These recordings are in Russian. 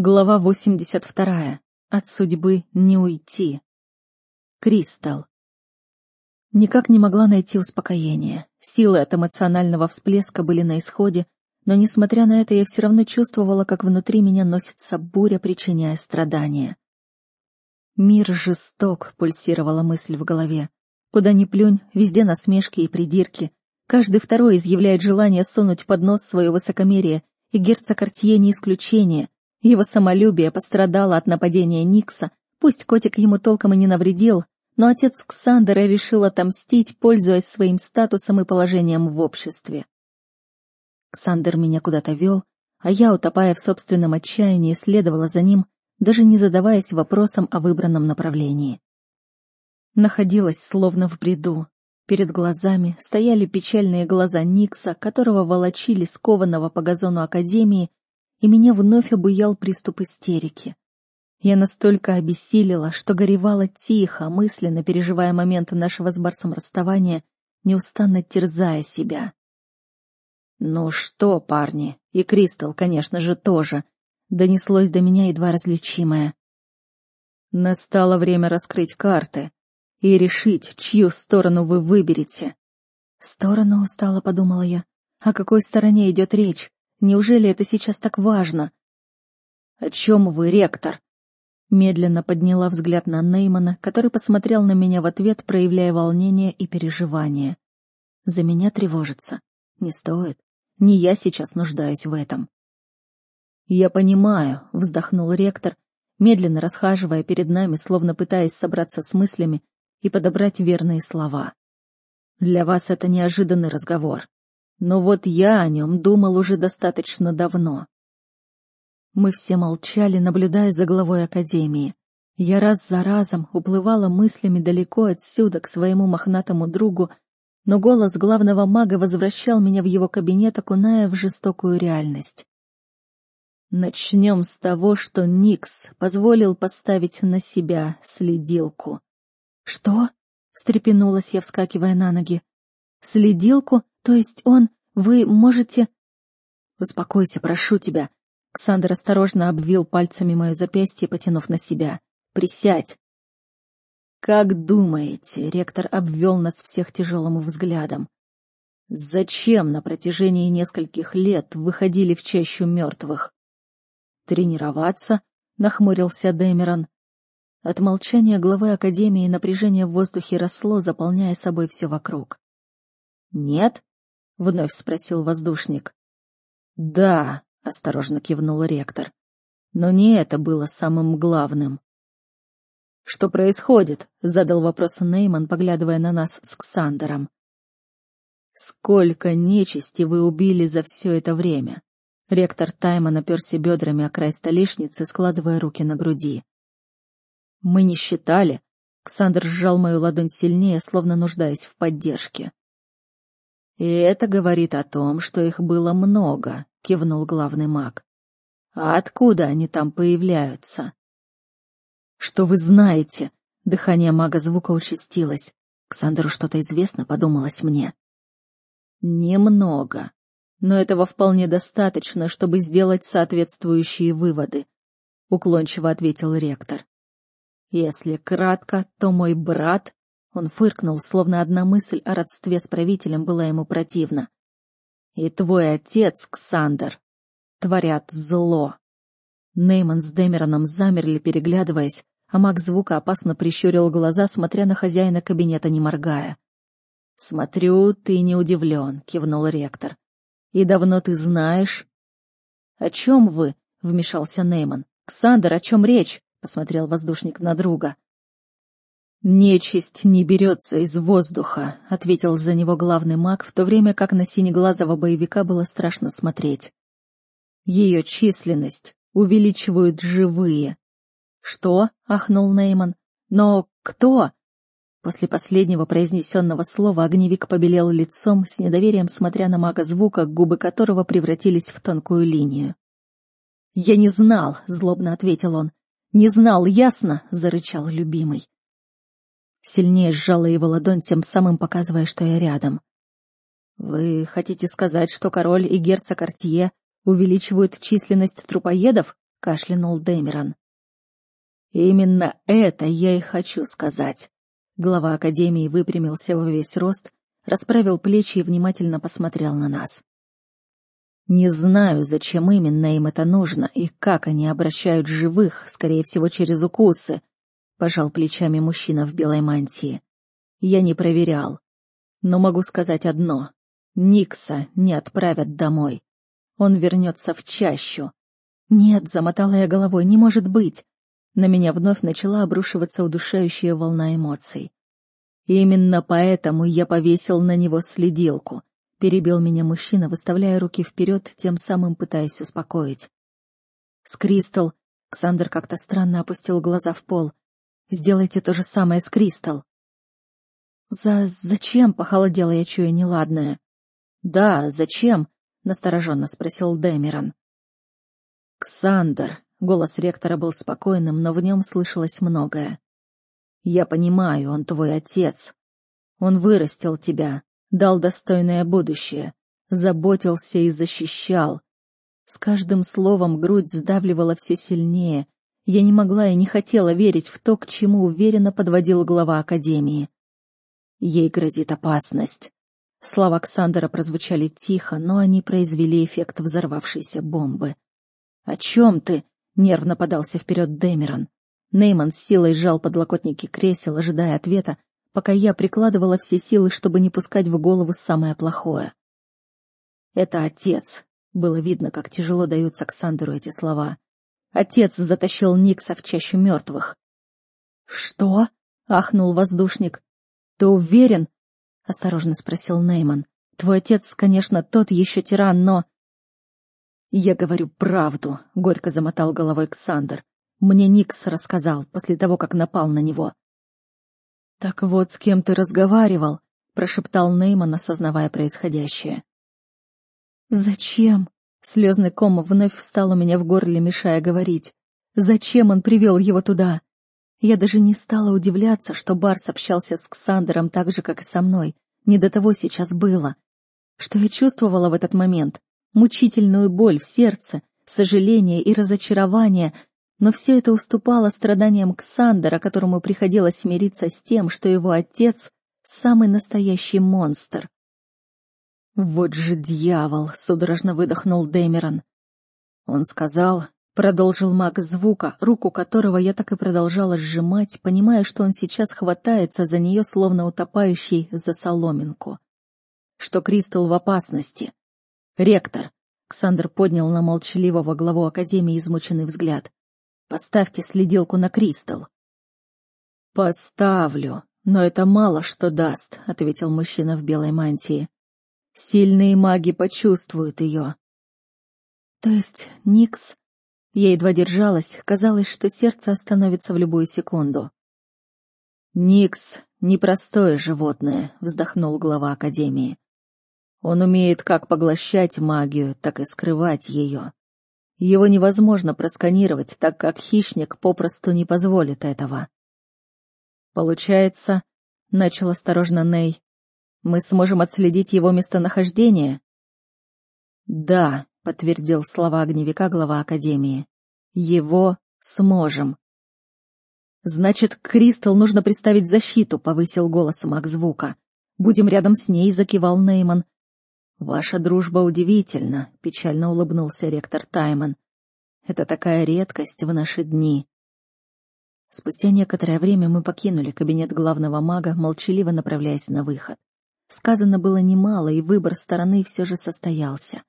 Глава 82. От судьбы не уйти. Кристал. Никак не могла найти успокоение. Силы от эмоционального всплеска были на исходе, но, несмотря на это, я все равно чувствовала, как внутри меня носится буря, причиняя страдания. «Мир жесток», — пульсировала мысль в голове. «Куда ни плюнь, везде насмешки и придирки. Каждый второй изъявляет желание сунуть под нос свое высокомерие, и герцог Артье не исключение — его самолюбие пострадало от нападения Никса, пусть котик ему толком и не навредил, но отец Ксандера решил отомстить, пользуясь своим статусом и положением в обществе. Ксандер меня куда-то вел, а я, утопая в собственном отчаянии, следовала за ним, даже не задаваясь вопросом о выбранном направлении. Находилась словно в бреду. Перед глазами стояли печальные глаза Никса, которого волочили скованного по газону Академии, и меня вновь обуял приступ истерики. Я настолько обессилила, что горевала тихо, мысленно переживая моменты нашего с Барсом расставания, неустанно терзая себя. «Ну что, парни, и Кристал, конечно же, тоже», — донеслось до меня едва различимое. Настало время раскрыть карты и решить, чью сторону вы выберете. «Сторону?» — устало подумала я. «О какой стороне идет речь? Неужели это сейчас так важно? О чем вы, ректор? Медленно подняла взгляд на Неймана, который посмотрел на меня в ответ, проявляя волнение и переживание. За меня тревожится. Не стоит. Не я сейчас нуждаюсь в этом. Я понимаю, вздохнул ректор, медленно расхаживая перед нами, словно пытаясь собраться с мыслями и подобрать верные слова. Для вас это неожиданный разговор. Но вот я о нем думал уже достаточно давно. Мы все молчали, наблюдая за главой Академии. Я раз за разом уплывала мыслями далеко отсюда к своему мохнатому другу, но голос главного мага возвращал меня в его кабинет, окуная в жестокую реальность. Начнем с того, что Никс позволил поставить на себя следилку. «Что?» — встрепенулась я, вскакивая на ноги. «Следилку? То есть он... Вы можете...» «Успокойся, прошу тебя». Ксандр осторожно обвил пальцами мое запястье, потянув на себя. «Присядь». «Как думаете?» — ректор обвел нас всех тяжелым взглядом. «Зачем на протяжении нескольких лет выходили в чащу мертвых?» «Тренироваться?» — нахмурился Дэмерон. От молчания главы Академии напряжение в воздухе росло, заполняя собой все вокруг. «Нет?» — вновь спросил воздушник. «Да», — осторожно кивнул ректор. «Но не это было самым главным». «Что происходит?» — задал вопрос Нейман, поглядывая на нас с Ксандером. «Сколько нечисти вы убили за все это время?» Ректор Тайман оперся бедрами о край столешницы, складывая руки на груди. «Мы не считали». Ксандр сжал мою ладонь сильнее, словно нуждаясь в поддержке. «И это говорит о том, что их было много», — кивнул главный маг. «А откуда они там появляются?» «Что вы знаете?» — дыхание мага звука участилось. «Ксандеру что-то известно», — подумалось мне. «Немного. Но этого вполне достаточно, чтобы сделать соответствующие выводы», — уклончиво ответил ректор. «Если кратко, то мой брат он фыркнул, словно одна мысль о родстве с правителем была ему противна. «И твой отец, Ксандер, творят зло». Нейман с Дэмероном замерли, переглядываясь, а маг звука опасно прищурил глаза, смотря на хозяина кабинета, не моргая. «Смотрю, ты не удивлен», — кивнул ректор. «И давно ты знаешь?» «О чем вы?» — вмешался Нейман. «Ксандер, о чем речь?» — посмотрел воздушник на друга. «Нечисть не берется из воздуха», — ответил за него главный маг, в то время как на синеглазого боевика было страшно смотреть. «Ее численность увеличивают живые». «Что?» — ахнул Нейман. «Но кто?» После последнего произнесенного слова огневик побелел лицом, с недоверием смотря на мага звука, губы которого превратились в тонкую линию. «Я не знал», — злобно ответил он. «Не знал, ясно?» — зарычал любимый. Сильнее сжала его ладонь, тем самым показывая, что я рядом. «Вы хотите сказать, что король и герцог Артье увеличивают численность трупоедов?» — кашлянул Дэмерон. «Именно это я и хочу сказать». Глава Академии выпрямился во весь рост, расправил плечи и внимательно посмотрел на нас. Не знаю, зачем именно им это нужно и как они обращают живых, скорее всего, через укусы, пожал плечами мужчина в белой мантии. Я не проверял. Но могу сказать одно. Никса не отправят домой. Он вернется в чащу. Нет, замотала я головой, не может быть. На меня вновь начала обрушиваться удушающая волна эмоций. Именно поэтому я повесил на него следилку. Перебил меня мужчина, выставляя руки вперед, тем самым пытаясь успокоить. С Кристал... Ксандр как-то странно опустил глаза в пол. «Сделайте то же самое с Кристал». «За... зачем?» — похолодела я, чуя неладное. «Да, зачем?» — настороженно спросил Дэмерон. «Ксандр», — голос ректора был спокойным, но в нем слышалось многое. «Я понимаю, он твой отец. Он вырастил тебя, дал достойное будущее, заботился и защищал. С каждым словом грудь сдавливала все сильнее. Я не могла и не хотела верить в то, к чему уверенно подводил глава Академии. Ей грозит опасность. Слова Александра прозвучали тихо, но они произвели эффект взорвавшейся бомбы. «О чем ты?» — нервно подался вперед Дэмерон. Нейман с силой сжал подлокотники кресел, ожидая ответа, пока я прикладывала все силы, чтобы не пускать в голову самое плохое. «Это отец», — было видно, как тяжело даются Ксандеру эти слова. «Отец затащил Никса в чащу мертвых». «Что?» — ахнул воздушник. «Ты уверен?» — осторожно спросил Нейман. «Твой отец, конечно, тот еще тиран, но...» «Я говорю правду», — горько замотал головой Ксандр. «Мне Никс рассказал после того, как напал на него». «Так вот, с кем ты разговаривал?» — прошептал Нейман, осознавая происходящее. «Зачем?» — слезный ком вновь встал у меня в горле, мешая говорить. «Зачем он привел его туда?» Я даже не стала удивляться, что Барс общался с Ксандером так же, как и со мной. Не до того сейчас было. Что я чувствовала в этот момент? Мучительную боль в сердце, сожаление и разочарование, но все это уступало страданиям Ксандера, которому приходилось смириться с тем, что его отец — самый настоящий монстр. «Вот же дьявол!» — судорожно выдохнул Дэмерон. Он сказал, Продолжил маг звука, руку которого я так и продолжала сжимать, понимая, что он сейчас хватается за нее, словно утопающий за соломинку. Что Кристал в опасности. «Ректор!» — Ксандр поднял на молчаливого главу Академии измученный взгляд. «Поставьте следилку на Кристал». «Поставлю, но это мало что даст», — ответил мужчина в белой мантии. «Сильные маги почувствуют ее». «То есть Никс я едва держалась, казалось, что сердце остановится в любую секунду. «Никс — непростое животное», — вздохнул глава Академии. «Он умеет как поглощать магию, так и скрывать ее. Его невозможно просканировать, так как хищник попросту не позволит этого». «Получается», — начал осторожно Ней, — «мы сможем отследить его местонахождение?» «Да», подтвердил слова огневика глава Академии. Его сможем. Значит, Кристал нужно представить защиту, повысил голос маг звука. Будем рядом с ней, закивал Нейман. Ваша дружба удивительна, печально улыбнулся ректор Тайман. Это такая редкость в наши дни. Спустя некоторое время мы покинули кабинет главного мага, молчаливо направляясь на выход. Сказано было немало, и выбор стороны все же состоялся.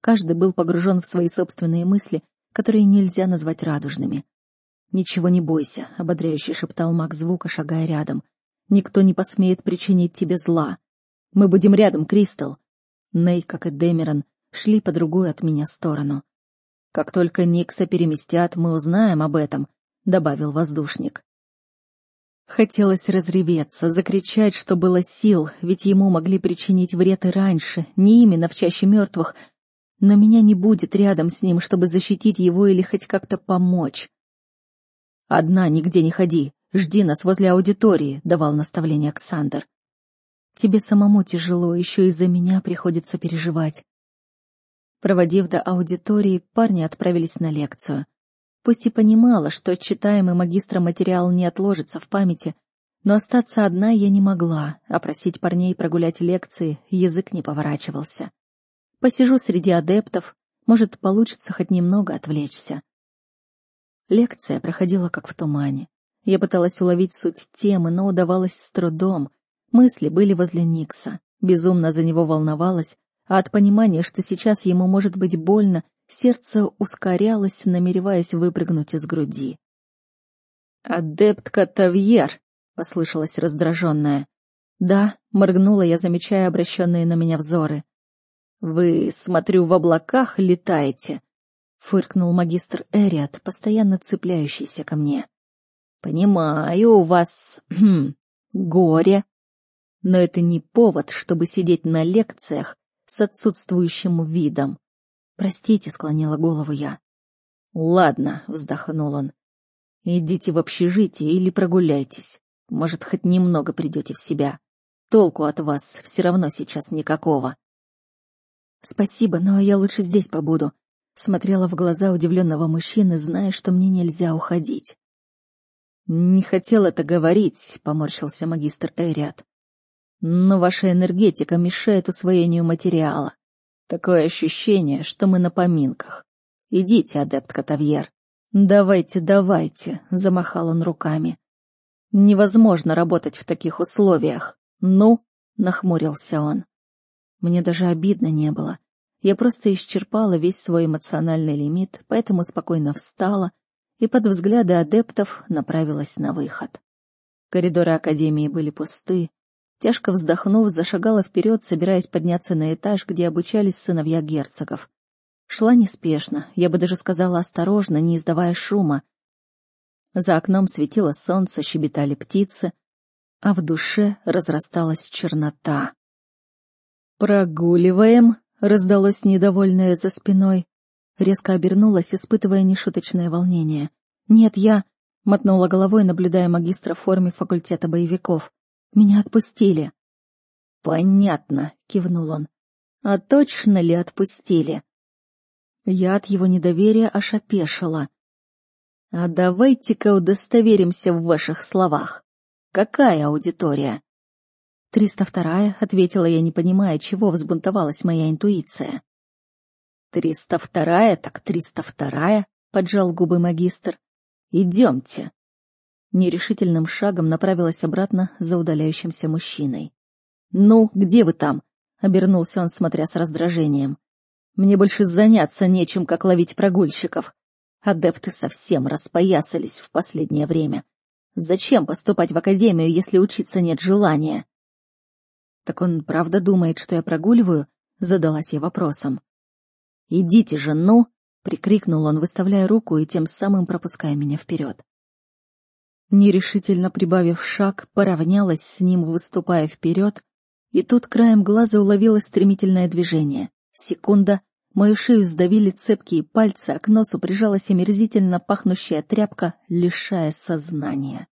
Каждый был погружен в свои собственные мысли, которые нельзя назвать радужными. «Ничего не бойся», — ободряюще шептал маг звука, шагая рядом. «Никто не посмеет причинить тебе зла. Мы будем рядом, Кристал». Ней, как и Дэмерон, шли по другую от меня сторону. «Как только Никса переместят, мы узнаем об этом», — добавил воздушник. Хотелось разреветься, закричать, что было сил, ведь ему могли причинить вред и раньше, не именно в чаще мертвых, но меня не будет рядом с ним, чтобы защитить его или хоть как-то помочь. «Одна нигде не ходи, жди нас возле аудитории», — давал наставление Александр. «Тебе самому тяжело, еще из-за меня приходится переживать». Проводив до аудитории, парни отправились на лекцию. Пусть и понимала, что читаемый магистром материал не отложится в памяти, но остаться одна я не могла, а просить парней прогулять лекции язык не поворачивался. Посижу среди адептов, может, получится хоть немного отвлечься. Лекция проходила как в тумане. Я пыталась уловить суть темы, но удавалось с трудом. Мысли были возле Никса. Безумно за него волновалась, а от понимания, что сейчас ему может быть больно, сердце ускорялось, намереваясь выпрыгнуть из груди. «Адептка Тавьер!» — послышалась раздраженная. «Да», — моргнула я, замечая обращенные на меня взоры. «Вы, смотрю, в облаках летаете», — фыркнул магистр Эриат, постоянно цепляющийся ко мне. «Понимаю, у вас... Хм, горе. Но это не повод, чтобы сидеть на лекциях с отсутствующим видом. Простите, склонила голову я. Ладно, вздохнул он. Идите в общежитие или прогуляйтесь. Может, хоть немного придете в себя. Толку от вас все равно сейчас никакого. Спасибо, но я лучше здесь побуду. Смотрела в глаза удивленного мужчины, зная, что мне нельзя уходить. Не хотел это говорить, поморщился магистр Эриат. Но ваша энергетика мешает усвоению материала. Такое ощущение, что мы на поминках. Идите, адепт Катавьер. Давайте, давайте, замахал он руками. Невозможно работать в таких условиях. Ну, нахмурился он. Мне даже обидно не было. Я просто исчерпала весь свой эмоциональный лимит, поэтому спокойно встала и под взгляды адептов направилась на выход. Коридоры Академии были пусты. Тяжко вздохнув, зашагала вперед, собираясь подняться на этаж, где обучались сыновья герцогов. Шла неспешно, я бы даже сказала осторожно, не издавая шума, за окном светило солнце, щебетали птицы, а в душе разрасталась чернота. «Прогуливаем!» — раздалось недовольное за спиной. Резко обернулась, испытывая нешуточное волнение. «Нет, я...» — мотнула головой, наблюдая магистра в форме факультета боевиков. «Меня отпустили». «Понятно», — кивнул он. «А точно ли отпустили?» Я от его недоверия аж опешила. А давайте-ка удостоверимся в ваших словах. Какая аудитория? «Триста вторая», — ответила я, не понимая, чего взбунтовалась моя интуиция. «Триста вторая, так триста вторая», — поджал губы магистр. «Идемте». Нерешительным шагом направилась обратно за удаляющимся мужчиной. «Ну, где вы там?» — обернулся он, смотря с раздражением. «Мне больше заняться нечем, как ловить прогульщиков. Адепты совсем распоясались в последнее время. Зачем поступать в академию, если учиться нет желания? Так он правда думает, что я прогуливаю? Задалась я вопросом. Идите же, ну! Прикрикнул он, выставляя руку и тем самым пропуская меня вперед. Нерешительно прибавив шаг, поравнялась с ним, выступая вперед, и тут краем глаза уловила стремительное движение. Секунда, Мою шею сдавили цепкие пальцы, а к носу прижалась омерзительно пахнущая тряпка, лишая сознания.